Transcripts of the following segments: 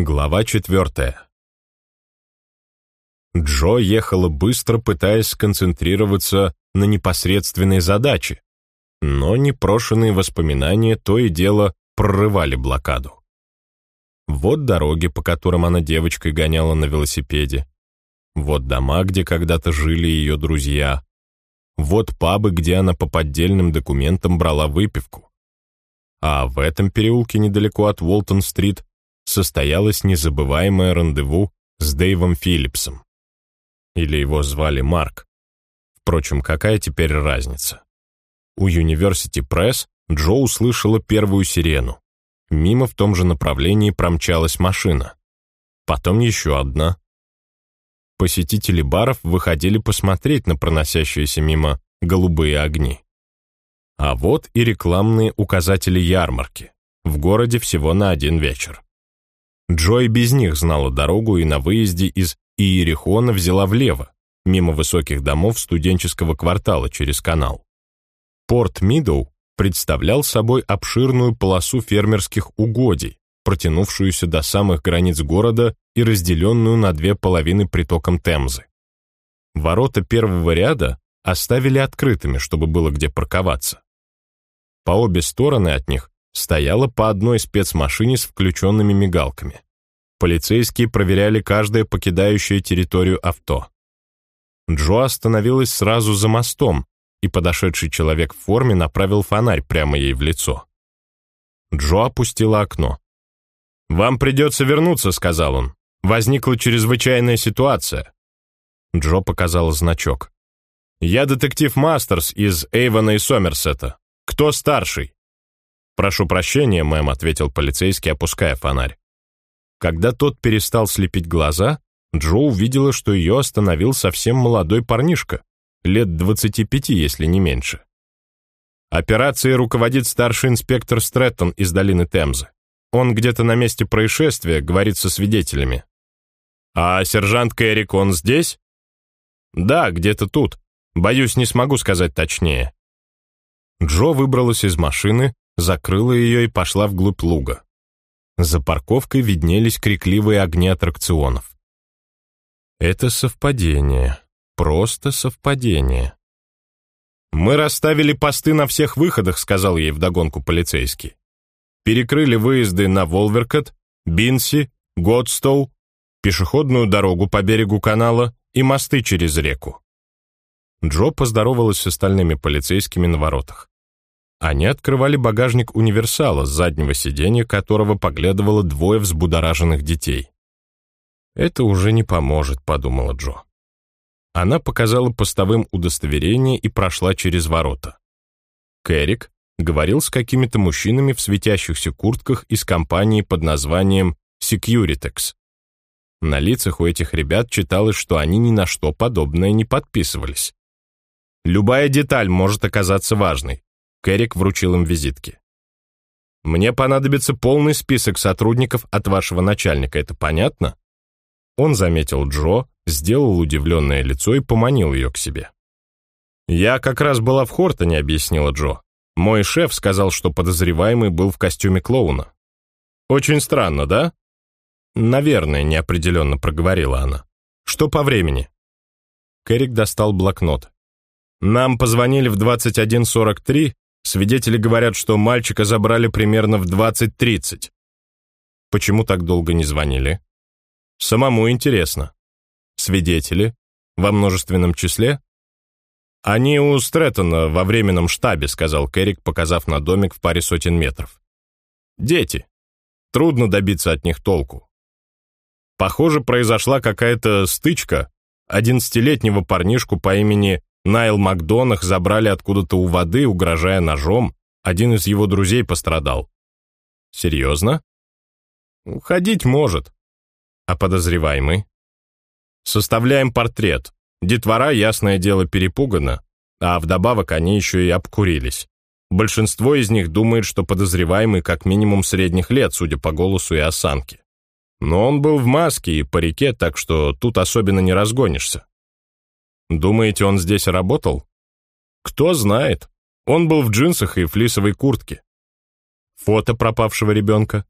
Глава четвертая. Джо ехала быстро, пытаясь сконцентрироваться на непосредственной задаче, но непрошенные воспоминания то и дело прорывали блокаду. Вот дороги, по которым она девочкой гоняла на велосипеде. Вот дома, где когда-то жили ее друзья. Вот пабы, где она по поддельным документам брала выпивку. А в этом переулке недалеко от Уолтон-стрит состоялось незабываемое рандеву с Дэйвом Филлипсом. Или его звали Марк. Впрочем, какая теперь разница? У University Press Джо услышала первую сирену. Мимо в том же направлении промчалась машина. Потом еще одна. Посетители баров выходили посмотреть на проносящиеся мимо голубые огни. А вот и рекламные указатели ярмарки. В городе всего на один вечер. Джой без них знала дорогу и на выезде из Иерихона взяла влево, мимо высоких домов студенческого квартала через канал. Порт Мидоу представлял собой обширную полосу фермерских угодий, протянувшуюся до самых границ города и разделенную на две половины притоком Темзы. Ворота первого ряда оставили открытыми, чтобы было где парковаться. По обе стороны от них стояла по одной спецмашине с включенными мигалками. Полицейские проверяли каждое покидающее территорию авто. Джо остановилась сразу за мостом, и подошедший человек в форме направил фонарь прямо ей в лицо. Джо опустила окно. «Вам придется вернуться», — сказал он. «Возникла чрезвычайная ситуация». Джо показала значок. «Я детектив Мастерс из Эйвона и Сомерсета. Кто старший?» «Прошу прощения, мэм», — ответил полицейский, опуская фонарь. Когда тот перестал слепить глаза, Джо увидела, что ее остановил совсем молодой парнишка, лет 25, если не меньше. Операцией руководит старший инспектор Стрэттон из долины Темзы. Он где-то на месте происшествия, говорит со свидетелями. А сержант Кэрик, он здесь? Да, где-то тут. Боюсь, не смогу сказать точнее. Джо выбралась из машины, закрыла ее и пошла вглубь луга. За парковкой виднелись крикливые огни аттракционов. Это совпадение. Просто совпадение. «Мы расставили посты на всех выходах», — сказал ей вдогонку полицейский. «Перекрыли выезды на Волверкот, Бинси, Годстоу, пешеходную дорогу по берегу канала и мосты через реку». Джо поздоровалась с остальными полицейскими на воротах. Они открывали багажник универсала, с заднего сиденья которого поглядывало двое взбудораженных детей. «Это уже не поможет», — подумала Джо. Она показала постовым удостоверение и прошла через ворота. Кэрик говорил с какими-то мужчинами в светящихся куртках из компании под названием Securitex. На лицах у этих ребят читалось, что они ни на что подобное не подписывались. Любая деталь может оказаться важной. Кэрик вручил им визитки. «Мне понадобится полный список сотрудников от вашего начальника, это понятно?» Он заметил Джо, сделал удивленное лицо и поманил ее к себе. «Я как раз была в Хортоне», — объяснила Джо. «Мой шеф сказал, что подозреваемый был в костюме клоуна». «Очень странно, да?» «Наверное», — неопределенно проговорила она. «Что по времени?» Кэрик достал блокнот. «Нам позвонили в 21.43 Свидетели говорят, что мальчика забрали примерно в 20.30. Почему так долго не звонили? Самому интересно. Свидетели? Во множественном числе? Они у Стрэттона во временном штабе, сказал Керрик, показав на домик в паре сотен метров. Дети. Трудно добиться от них толку. Похоже, произошла какая-то стычка. Одиннадцатилетнего парнишку по имени Найл Макдонах забрали откуда-то у воды, угрожая ножом. Один из его друзей пострадал. Серьезно? Ходить может. А подозреваемый? Составляем портрет. Детвора, ясное дело, перепугана, а вдобавок они еще и обкурились. Большинство из них думает, что подозреваемый как минимум средних лет, судя по голосу и осанке. Но он был в маске и парике, так что тут особенно не разгонишься. Думаете, он здесь работал? Кто знает. Он был в джинсах и флисовой куртке. Фото пропавшего ребенка.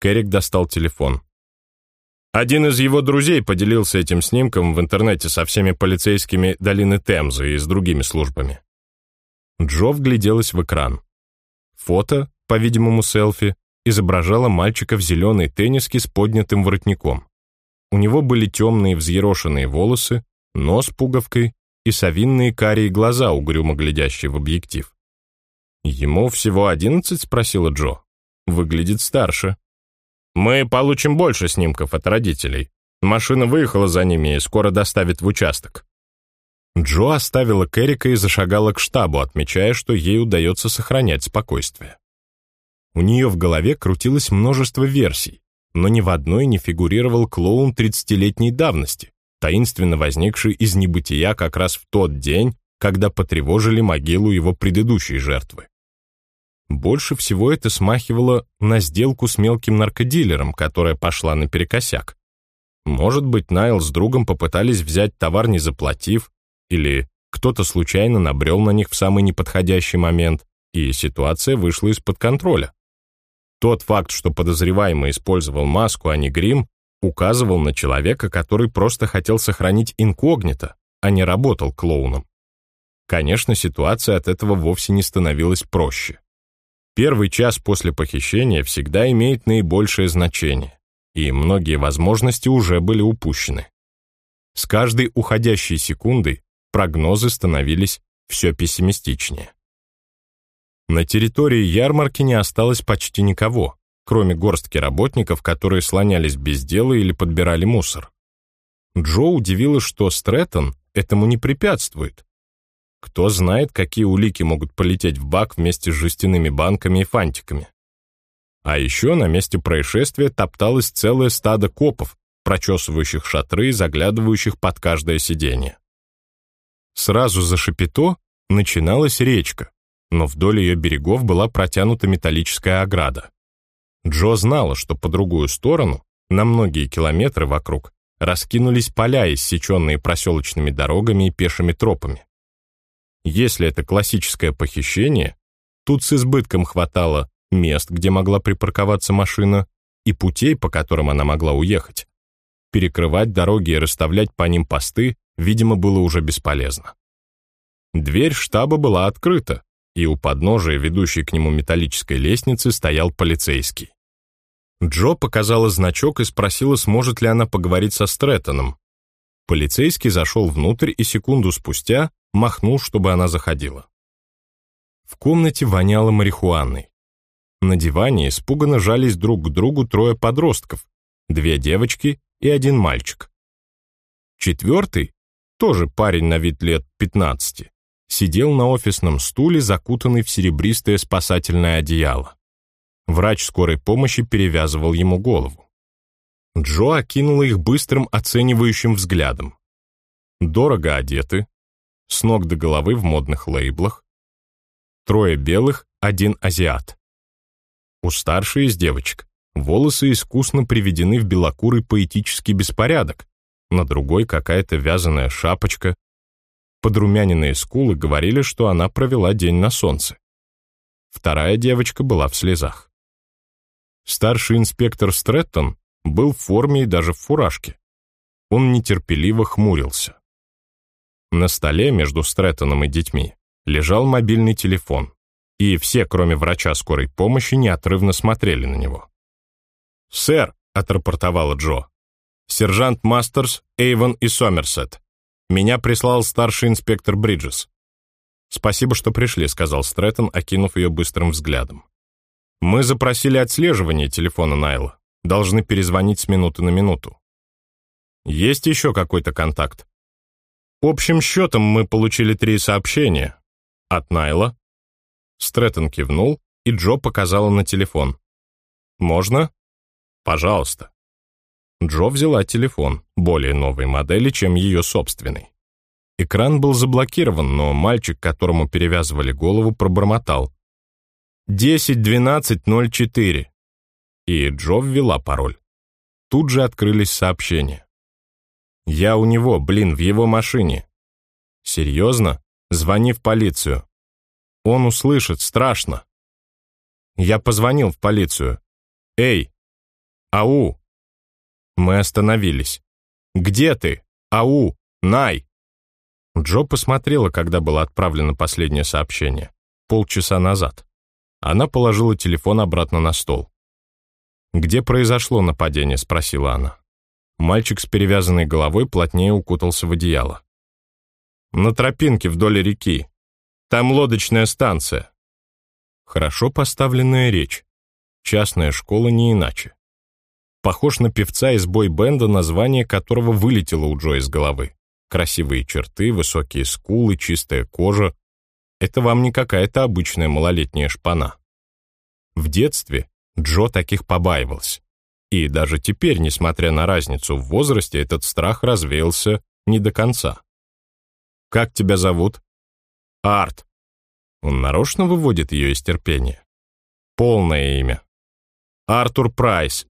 Керрик достал телефон. Один из его друзей поделился этим снимком в интернете со всеми полицейскими долины Темзы и с другими службами. Джо вгляделась в экран. Фото, по-видимому, селфи, изображало мальчика в зеленой тенниске с поднятым воротником. У него были темные взъерошенные волосы, нос пуговкой и совинные карие глаза, угрюмо глядящие в объектив. «Ему всего одиннадцать?» — спросила Джо. «Выглядит старше». «Мы получим больше снимков от родителей. Машина выехала за ними и скоро доставит в участок». Джо оставила Керрика и зашагала к штабу, отмечая, что ей удается сохранять спокойствие. У нее в голове крутилось множество версий, но ни в одной не фигурировал клоун 30-летней давности, таинственно возникший из небытия как раз в тот день, когда потревожили могилу его предыдущей жертвы. Больше всего это смахивало на сделку с мелким наркодилером, которая пошла наперекосяк. Может быть, Найл с другом попытались взять товар, не заплатив, или кто-то случайно набрел на них в самый неподходящий момент, и ситуация вышла из-под контроля. Тот факт, что подозреваемый использовал маску, а не грим, указывал на человека, который просто хотел сохранить инкогнито, а не работал клоуном. Конечно, ситуация от этого вовсе не становилась проще. Первый час после похищения всегда имеет наибольшее значение, и многие возможности уже были упущены. С каждой уходящей секундой прогнозы становились все пессимистичнее. На территории ярмарки не осталось почти никого, кроме горстки работников, которые слонялись без дела или подбирали мусор. Джо удивило, что Стрэттон этому не препятствует, кто знает, какие улики могут полететь в бак вместе с жестяными банками и фантиками. А еще на месте происшествия топталось целое стадо копов, прочесывающих шатры и заглядывающих под каждое сиденье. Сразу за Шапито начиналась речка, но вдоль ее берегов была протянута металлическая ограда. Джо знала, что по другую сторону, на многие километры вокруг, раскинулись поля, иссеченные проселочными дорогами и пешими тропами. Если это классическое похищение, тут с избытком хватало мест, где могла припарковаться машина, и путей, по которым она могла уехать. Перекрывать дороги и расставлять по ним посты, видимо, было уже бесполезно. Дверь штаба была открыта, и у подножия, ведущей к нему металлической лестницы, стоял полицейский. Джо показала значок и спросила, сможет ли она поговорить со Стрэттоном. Полицейский зашел внутрь и секунду спустя махнул, чтобы она заходила. В комнате воняло марихуаной. На диване испуганно жались друг к другу трое подростков, две девочки и один мальчик. Четвертый, тоже парень на вид лет 15, сидел на офисном стуле, закутанный в серебристое спасательное одеяло. Врач скорой помощи перевязывал ему голову. Джо окинула их быстрым оценивающим взглядом. Дорого одеты, с ног до головы в модных лейблах. Трое белых, один азиат. У старшей из девочек волосы искусно приведены в белокурый поэтический беспорядок, на другой какая-то вязаная шапочка. Подрумяненные скулы говорили, что она провела день на солнце. Вторая девочка была в слезах. Старший инспектор Стрэттон был в форме и даже в фуражке. Он нетерпеливо хмурился. На столе между Стрэттоном и детьми лежал мобильный телефон, и все, кроме врача скорой помощи, неотрывно смотрели на него. «Сэр», — отрапортовала Джо, — «сержант Мастерс, Эйвон и Сомерсет. Меня прислал старший инспектор Бриджес». «Спасибо, что пришли», — сказал Стрэттон, окинув ее быстрым взглядом. «Мы запросили отслеживание телефона Найла. Должны перезвонить с минуты на минуту». «Есть еще какой-то контакт?» Общим счетом мы получили три сообщения. От Найла. Стрэттон кивнул, и Джо показала на телефон. «Можно?» «Пожалуйста». Джо взяла телефон, более новой модели, чем ее собственный. Экран был заблокирован, но мальчик, которому перевязывали голову, пробормотал. «10-12-04». И Джо ввела пароль. Тут же открылись сообщения. Я у него, блин, в его машине. Серьезно? Звони в полицию. Он услышит, страшно. Я позвонил в полицию. Эй! Ау! Мы остановились. «Где ты? Ау! Най!» Джо посмотрела, когда было отправлено последнее сообщение. Полчаса назад. Она положила телефон обратно на стол. «Где произошло нападение?» — спросила она. Мальчик с перевязанной головой плотнее укутался в одеяло. «На тропинке вдоль реки. Там лодочная станция». Хорошо поставленная речь. Частная школа не иначе. Похож на певца из бой-бенда, название которого вылетело у Джо из головы. Красивые черты, высокие скулы, чистая кожа. Это вам не какая-то обычная малолетняя шпана. В детстве Джо таких побаивался. И даже теперь, несмотря на разницу в возрасте, этот страх развеялся не до конца. «Как тебя зовут?» «Арт». Он нарочно выводит ее из терпения. Полное имя. «Артур Прайс».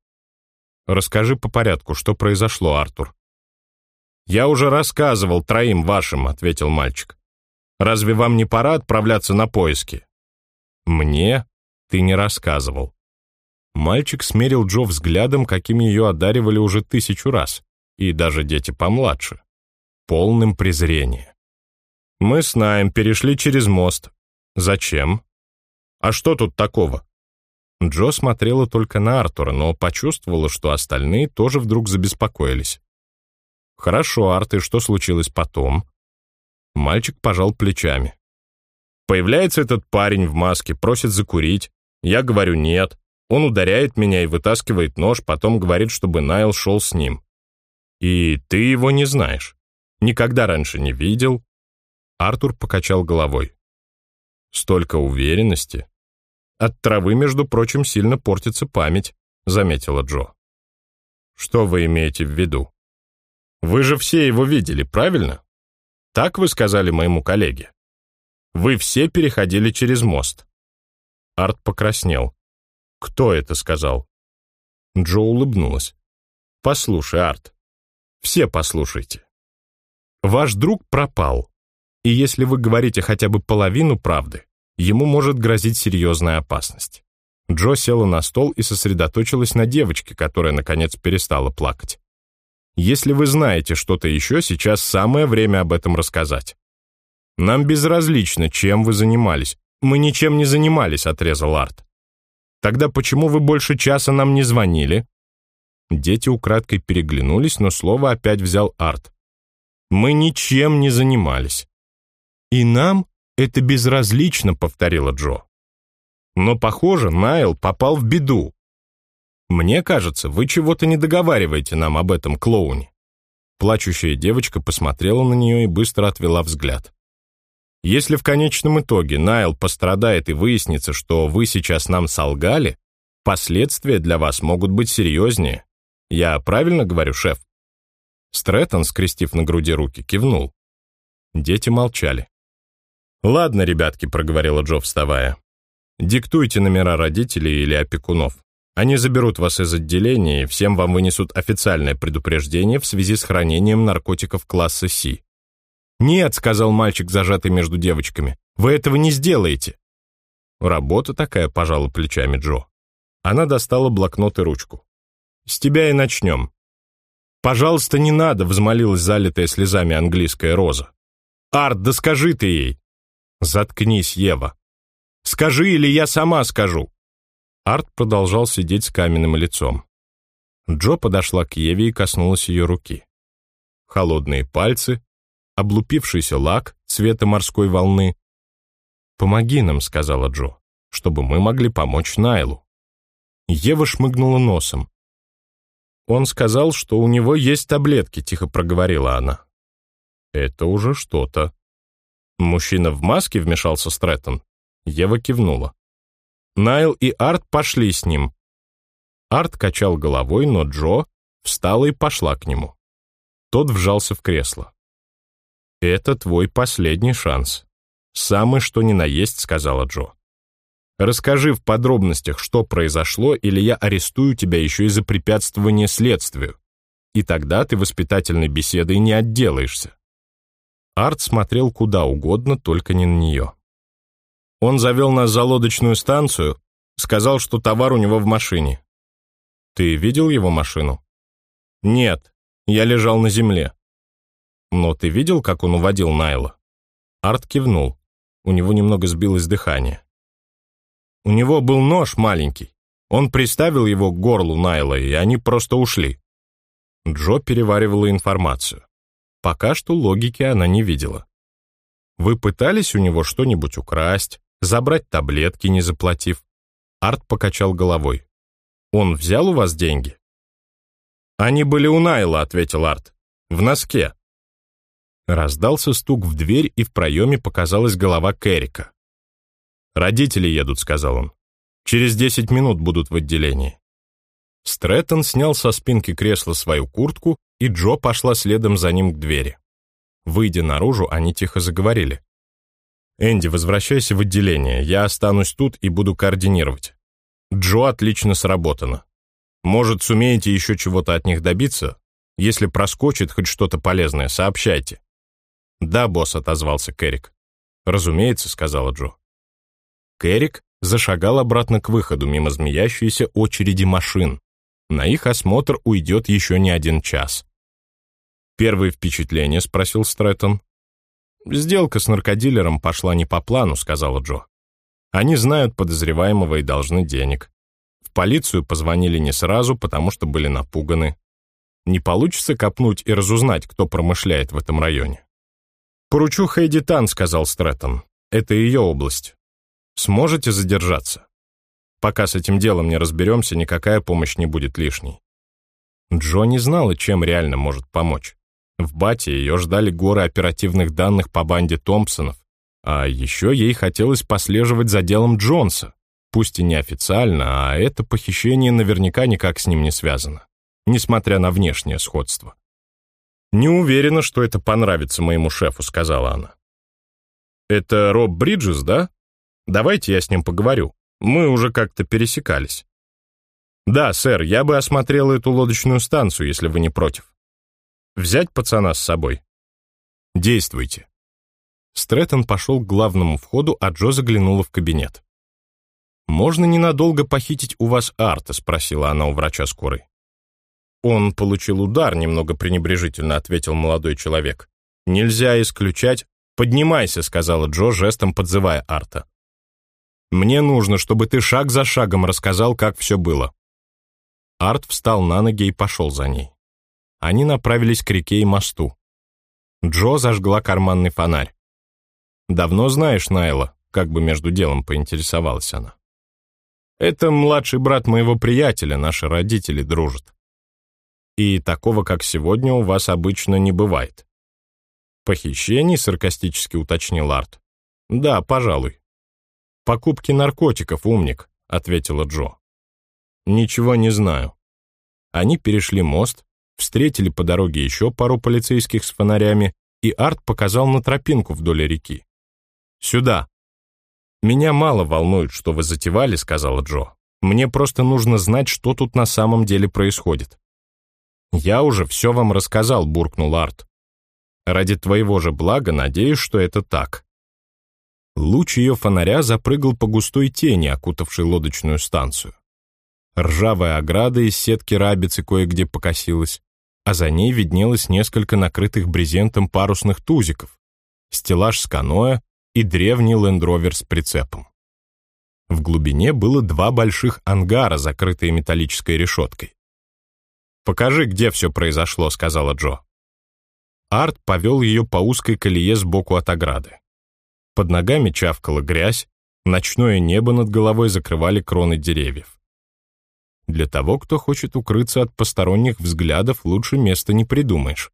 «Расскажи по порядку, что произошло, Артур». «Я уже рассказывал троим вашим», — ответил мальчик. «Разве вам не пора отправляться на поиски?» «Мне ты не рассказывал». Мальчик смерил Джо взглядом, каким ее одаривали уже тысячу раз, и даже дети помладше. Полным презрения. «Мы с Наем перешли через мост. Зачем? А что тут такого?» Джо смотрела только на Артура, но почувствовала, что остальные тоже вдруг забеспокоились. «Хорошо, Арт, и что случилось потом?» Мальчик пожал плечами. «Появляется этот парень в маске, просит закурить. Я говорю «нет». Он ударяет меня и вытаскивает нож, потом говорит, чтобы Найл шел с ним. И ты его не знаешь. Никогда раньше не видел. Артур покачал головой. Столько уверенности. От травы, между прочим, сильно портится память, заметила Джо. Что вы имеете в виду? Вы же все его видели, правильно? Так вы сказали моему коллеге. Вы все переходили через мост. Арт покраснел. «Кто это сказал?» Джо улыбнулась. «Послушай, Арт, все послушайте. Ваш друг пропал, и если вы говорите хотя бы половину правды, ему может грозить серьезная опасность». Джо села на стол и сосредоточилась на девочке, которая, наконец, перестала плакать. «Если вы знаете что-то еще, сейчас самое время об этом рассказать. Нам безразлично, чем вы занимались. Мы ничем не занимались», — отрезал Арт. Тогда почему вы больше часа нам не звонили?» Дети украдкой переглянулись, но слово опять взял Арт. «Мы ничем не занимались». «И нам это безразлично», — повторила Джо. «Но, похоже, Найл попал в беду. Мне кажется, вы чего-то не договариваете нам об этом клоуне». Плачущая девочка посмотрела на нее и быстро отвела взгляд. Если в конечном итоге Найл пострадает и выяснится, что вы сейчас нам солгали, последствия для вас могут быть серьезнее. Я правильно говорю, шеф?» Стрэттон, скрестив на груди руки, кивнул. Дети молчали. «Ладно, ребятки», — проговорила Джо, вставая. «Диктуйте номера родителей или опекунов. Они заберут вас из отделения и всем вам вынесут официальное предупреждение в связи с хранением наркотиков класса С. «Нет», — сказал мальчик, зажатый между девочками, — «вы этого не сделаете». «Работа такая», — пожала плечами Джо. Она достала блокнот и ручку. «С тебя и начнем». «Пожалуйста, не надо», — взмолилась залитая слезами английская роза. «Арт, да скажи ты ей». «Заткнись, Ева». «Скажи, или я сама скажу». Арт продолжал сидеть с каменным лицом. Джо подошла к Еве и коснулась ее руки. Холодные пальцы, облупившийся лак цвета морской волны. «Помоги нам», — сказала Джо, — «чтобы мы могли помочь Найлу». Ева шмыгнула носом. «Он сказал, что у него есть таблетки», — тихо проговорила она. «Это уже что-то». «Мужчина в маске?» — вмешался Стрэттон. Ева кивнула. Найл и Арт пошли с ним. Арт качал головой, но Джо встала и пошла к нему. Тот вжался в кресло. «Это твой последний шанс. Самый что ни на есть», — сказала Джо. «Расскажи в подробностях, что произошло, или я арестую тебя еще и за препятствование следствию. И тогда ты воспитательной беседой не отделаешься». Арт смотрел куда угодно, только не на нее. Он завел нас за лодочную станцию, сказал, что товар у него в машине. Ты видел его машину? «Нет, я лежал на земле». «Но ты видел, как он уводил Найла?» Арт кивнул. У него немного сбилось дыхание. У него был нож маленький. Он приставил его к горлу Найла, и они просто ушли. Джо переваривала информацию. Пока что логики она не видела. Вы пытались у него что-нибудь украсть, забрать таблетки, не заплатив? Арт покачал головой. Он взял у вас деньги? Они были у Найла, ответил Арт. В носке. Раздался стук в дверь, и в проеме показалась голова Кэрика. «Родители едут», — сказал он. «Через десять минут будут в отделении». Стрэттон снял со спинки кресла свою куртку, и Джо пошла следом за ним к двери. Выйдя наружу, они тихо заговорили. «Энди, возвращайся в отделение, я останусь тут и буду координировать. Джо отлично сработано. Может, сумеете еще чего-то от них добиться? Если проскочит хоть что-то полезное, сообщайте». «Да, босс», — отозвался Кэрик. «Разумеется», — сказала Джо. Кэрик зашагал обратно к выходу мимо змеящейся очереди машин. На их осмотр уйдет еще не один час. «Первые впечатления?» — спросил Стрэттон. «Сделка с наркодилером пошла не по плану», — сказала Джо. «Они знают подозреваемого и должны денег. В полицию позвонили не сразу, потому что были напуганы. Не получится копнуть и разузнать, кто промышляет в этом районе». «Поручу Хейди Тан», — сказал Стрэттон. «Это ее область. Сможете задержаться? Пока с этим делом не разберемся, никакая помощь не будет лишней». Джо не знала, чем реально может помочь. В Бате ее ждали горы оперативных данных по банде Томпсонов, а еще ей хотелось послеживать за делом Джонса, пусть и неофициально, а это похищение наверняка никак с ним не связано, несмотря на внешнее сходство. «Не уверена, что это понравится моему шефу», — сказала она. «Это Роб Бриджес, да? Давайте я с ним поговорю. Мы уже как-то пересекались». «Да, сэр, я бы осмотрел эту лодочную станцию, если вы не против. Взять пацана с собой?» «Действуйте». Стрэттон пошел к главному входу, а Джо заглянула в кабинет. «Можно ненадолго похитить у вас Арта?» — спросила она у врача скорой. «Он получил удар», — немного пренебрежительно ответил молодой человек. «Нельзя исключать...» «Поднимайся», — сказала Джо, жестом подзывая Арта. «Мне нужно, чтобы ты шаг за шагом рассказал, как все было». Арт встал на ноги и пошел за ней. Они направились к реке и мосту. Джо зажгла карманный фонарь. «Давно знаешь Найла?» — как бы между делом поинтересовалась она. «Это младший брат моего приятеля, наши родители дружат и такого, как сегодня, у вас обычно не бывает». «Похищений?» — саркастически уточнил Арт. «Да, пожалуй». «Покупки наркотиков, умник», — ответила Джо. «Ничего не знаю». Они перешли мост, встретили по дороге еще пару полицейских с фонарями, и Арт показал на тропинку вдоль реки. «Сюда». «Меня мало волнует, что вы затевали», — сказала Джо. «Мне просто нужно знать, что тут на самом деле происходит». «Я уже все вам рассказал», — буркнул Арт. «Ради твоего же блага надеюсь, что это так». Луч ее фонаря запрыгал по густой тени, окутавшей лодочную станцию. Ржавая ограда из сетки рабицы кое-где покосилась, а за ней виднелось несколько накрытых брезентом парусных тузиков, стеллаж с каноэ и древний лендровер с прицепом. В глубине было два больших ангара, закрытые металлической решеткой. «Покажи, где все произошло», — сказала Джо. Арт повел ее по узкой колее сбоку от ограды. Под ногами чавкала грязь, ночное небо над головой закрывали кроны деревьев. Для того, кто хочет укрыться от посторонних взглядов, лучше места не придумаешь.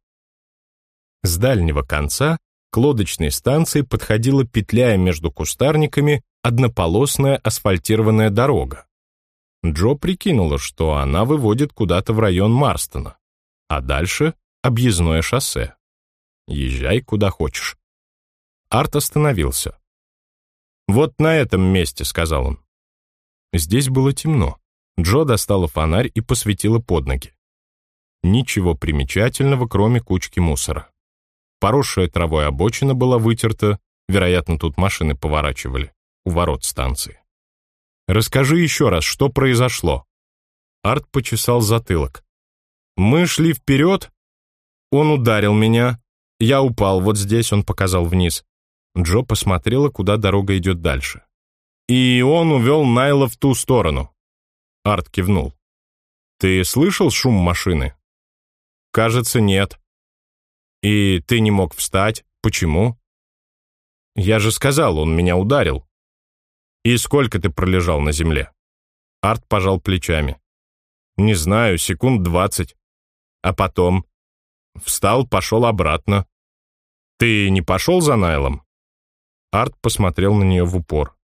С дальнего конца к лодочной станции подходила петляя между кустарниками однополосная асфальтированная дорога. Джо прикинула, что она выводит куда-то в район Марстона, а дальше — объездное шоссе. Езжай куда хочешь. Арт остановился. «Вот на этом месте», — сказал он. Здесь было темно. Джо достала фонарь и посветила под ноги. Ничего примечательного, кроме кучки мусора. Поросшая травой обочина была вытерта, вероятно, тут машины поворачивали, у ворот станции. Расскажи еще раз, что произошло». Арт почесал затылок. Мы шли вперед, он ударил меня, я упал вот здесь, он показал вниз. Джо посмотрела, куда дорога идет дальше. И он увел Найла в ту сторону. Арт кивнул. «Ты слышал шум машины?» «Кажется, нет». «И ты не мог встать? Почему?» «Я же сказал, он меня ударил». «И сколько ты пролежал на земле?» Арт пожал плечами. «Не знаю, секунд двадцать. А потом?» Встал, пошел обратно. «Ты не пошел за Найлом?» Арт посмотрел на нее в упор.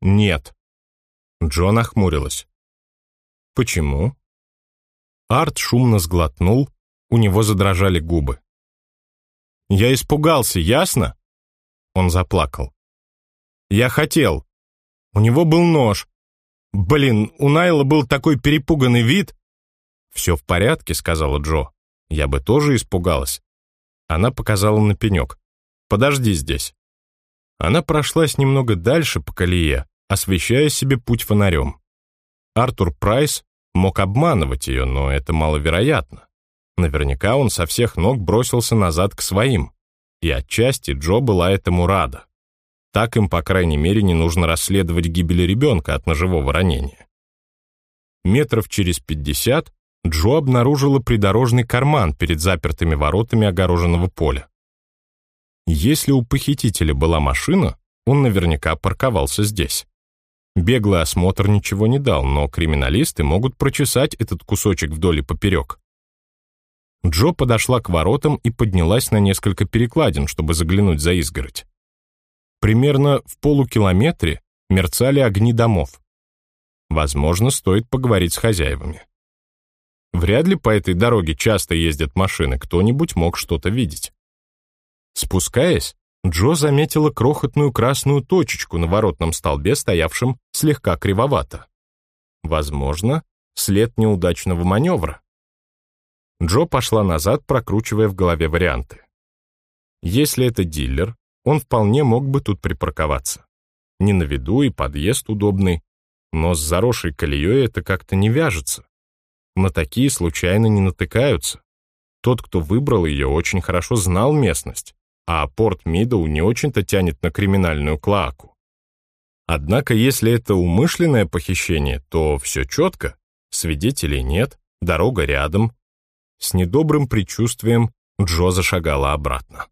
«Нет». Джон охмурилась. «Почему?» Арт шумно сглотнул, у него задрожали губы. «Я испугался, ясно?» Он заплакал. «Я хотел. У него был нож. Блин, у Найла был такой перепуганный вид». «Все в порядке», — сказала Джо. «Я бы тоже испугалась». Она показала на пенек. «Подожди здесь». Она прошлась немного дальше по колее, освещая себе путь фонарем. Артур Прайс мог обманывать ее, но это маловероятно. Наверняка он со всех ног бросился назад к своим. И отчасти Джо была этому рада. Так им, по крайней мере, не нужно расследовать гибель ребенка от ножевого ранения. Метров через пятьдесят Джо обнаружила придорожный карман перед запертыми воротами огороженного поля. Если у похитителя была машина, он наверняка парковался здесь. Беглый осмотр ничего не дал, но криминалисты могут прочесать этот кусочек вдоль и поперек. Джо подошла к воротам и поднялась на несколько перекладин, чтобы заглянуть за изгородь. Примерно в полукилометре мерцали огни домов. Возможно, стоит поговорить с хозяевами. Вряд ли по этой дороге часто ездят машины, кто-нибудь мог что-то видеть. Спускаясь, Джо заметила крохотную красную точечку на воротном столбе, стоявшем слегка кривовато. Возможно, след неудачного маневра. Джо пошла назад, прокручивая в голове варианты. Если это дилер, он вполне мог бы тут припарковаться. Не на виду и подъезд удобный, но с заросшей колеей это как-то не вяжется. На такие случайно не натыкаются. Тот, кто выбрал ее, очень хорошо знал местность а порт Мидоу не очень-то тянет на криминальную клоаку. Однако, если это умышленное похищение, то все четко, свидетелей нет, дорога рядом. С недобрым предчувствием Джо зашагала обратно.